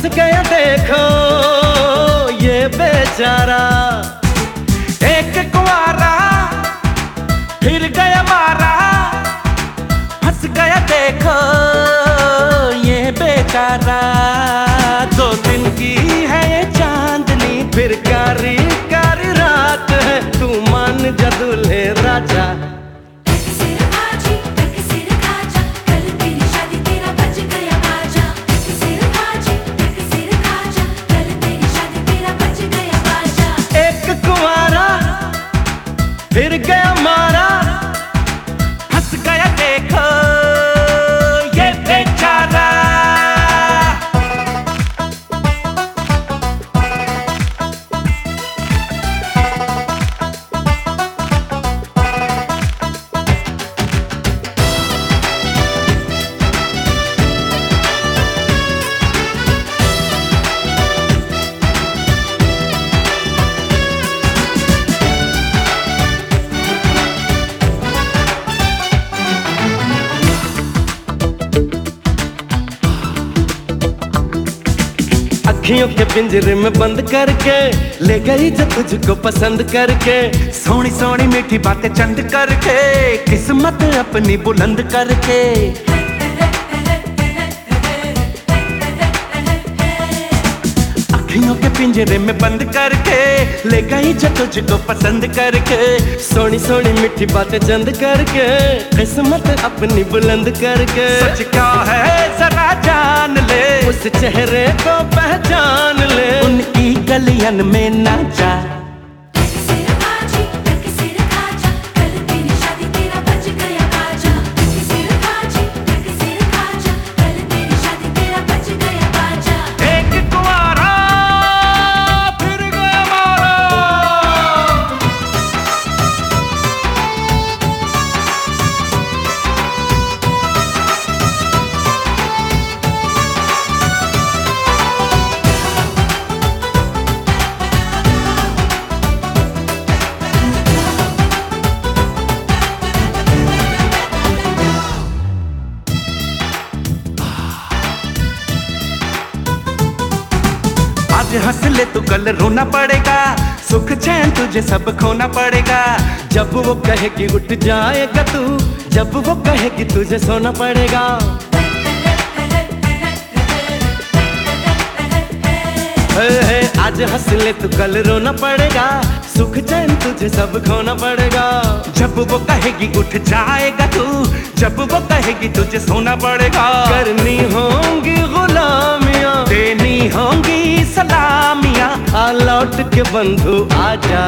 हंस के देखो, ये बेचारा। एक कुआरा फिर गया मारा। हंस गया देखो, ये बेचारा। दो दिन की है चांदनी, फिर करी अखियों के पिंजरे में बंद करके, ले गई जो तुझको पसंद करके। सोनी सोनी मीठी बातें चंद करके, किस्मत अपनी बुलंद करके। अखियों के पिंजरे में बंद करके ले गई जो तुझको पसंद करके। सोनी सोनी मीठी बातें चंद करके किस्मत अपनी बुलंद करके। सच क्या है जरा जान ले। उस चेहरे को पहचान ले। उनकी गलियन में ना जा। आज हंस ले तू कल रोना पड़ेगा। सुख चैन तुझे सब खोना पड़ेगा। जब वो कहेगी उठ जाएगा तू, जब वो कहेगी तुझे सोना पड़ेगा। आज हंस ले तू कल रोना पड़ेगा। सुख चैन तुझे सब खोना पड़ेगा। जब वो कहेगी उठ जाएगा तू, जब वो कहेगी तुझे सोना पड़ेगा। करनी होंगी गुलामियाँ देनी होंगी सलामिया। आ लौट के बंधु आजा।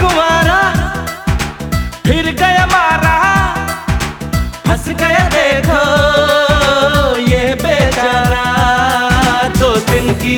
कुमारा फिर गया मारा। हंस गया देखो ये बेचारा। दो दिन की